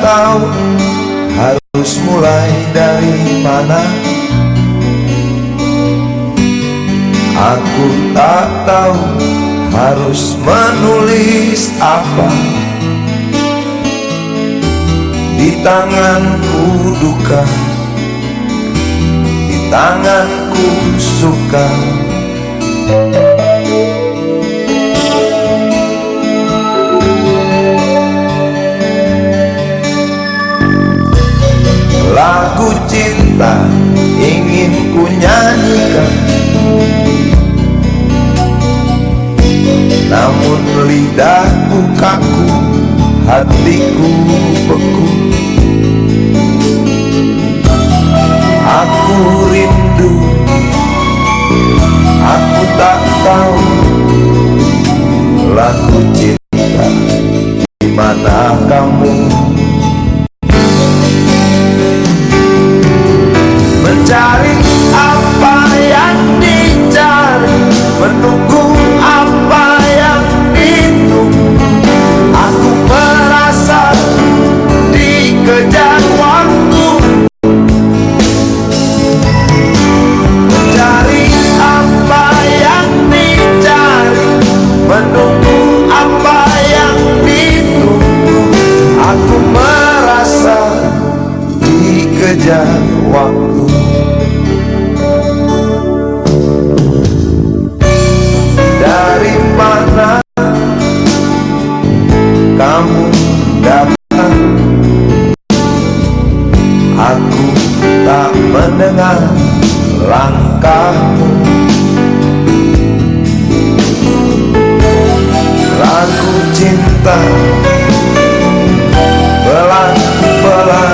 tahu harus mulai dari mana? Aku tak tahu harus menulis apa. Di tanganku duka Di tanganku suka. Hatiku beku. Aku rindu, aku tak tahu Lagu cinta, di mana kamu. Mencari waktu. Dari mana kamu datang? Aku tak mendengar langkahmu. Lagu cinta Pelan-pelan